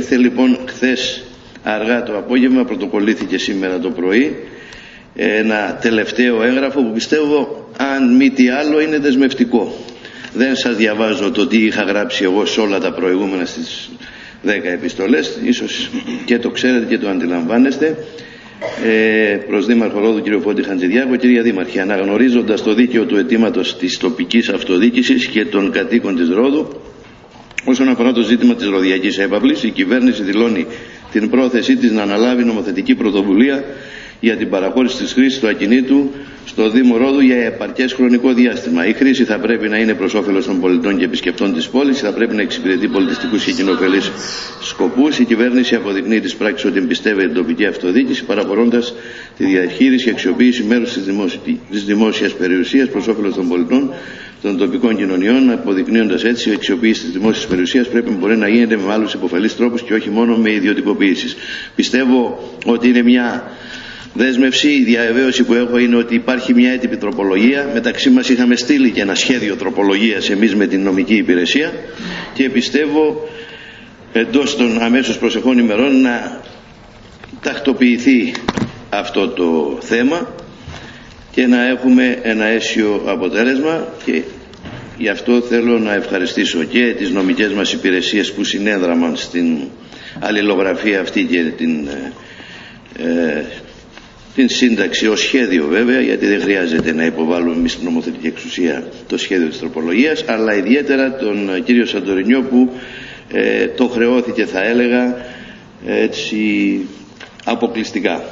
Ήρθε λοιπόν χθες αργά το απόγευμα, πρωτοκολλήθηκε σήμερα το πρωί ένα τελευταίο έγγραφο που πιστεύω αν μη τι άλλο είναι δεσμευτικό. Δεν σας διαβάζω το τι είχα γράψει εγώ σε όλα τα προηγούμενα στις 10 επιστολές, ίσως και το ξέρετε και το αντιλαμβάνεστε. Ε, προς Δήμαρχο Ρόδου κύριο Φώτη Χαντζηδιάκο, κυρία Δήμαρχη, αναγνωρίζοντας το δίκαιο του αιτήματος της τοπικής αυτοδιοίκησης και των κατοίκων της Ρόδου, Όσον αφορά το ζήτημα της ροδιακής έπαυλης, η κυβέρνηση δηλώνει την πρόθεσή της να αναλάβει νομοθετική πρωτοβουλία για την παραχώρηση της χρήσης του ακινήτου στο Δήμο Ρόδου για επαρκές χρονικό διάστημα. Η χρήση θα πρέπει να είναι προς όφελος των πολιτών και επισκεπτών της πόλης, θα πρέπει να εξυπηρετεί πολιτιστικούς και κοινοφελείς σκοπούς. Η κυβέρνηση αποδεικνύει της πράξης ότι εμπιστεύεται την τοπική αυτοδιοίκηση, παραχωρώντας τη διαχείριση και αξιοποίηση μέρους της δημόσια περιουσίας προς όφελος των πολιτών των τοπικών κοινωνιών, αποδεικνύοντας έτσι η αξιοποίηση της δημόσιας περιουσίας πρέπει να μπορεί να γίνεται με άλλους υποφελείς τρόπους και όχι μόνο με ιδιωτικοποίηση. Πιστεύω ότι είναι μια δέσμευση. Η διαβεβαίωση που έχω είναι ότι υπάρχει μια έτοιμη τροπολογία. Μεταξύ μας είχαμε στείλει και ένα σχέδιο τροπολογίας εμείς με την νομική υπηρεσία και πιστεύω εντός των αμέσως προσεχών ημερών να τακτοποιηθεί αυτό το θέμα και να έχουμε ένα αίσιο αποτέλεσμα και γι' αυτό θέλω να ευχαριστήσω και τις νομικές μας υπηρεσίες που συνέδραμαν στην αλληλογραφία αυτή και την, ε, την σύνταξη ως σχέδιο βέβαια γιατί δεν χρειάζεται να υποβάλουμε εμείς στην νομοθετική εξουσία το σχέδιο της τροπολογίας αλλά ιδιαίτερα τον κύριο Σαντορινιό που ε, το χρεώθηκε θα έλεγα έτσι αποκλειστικά.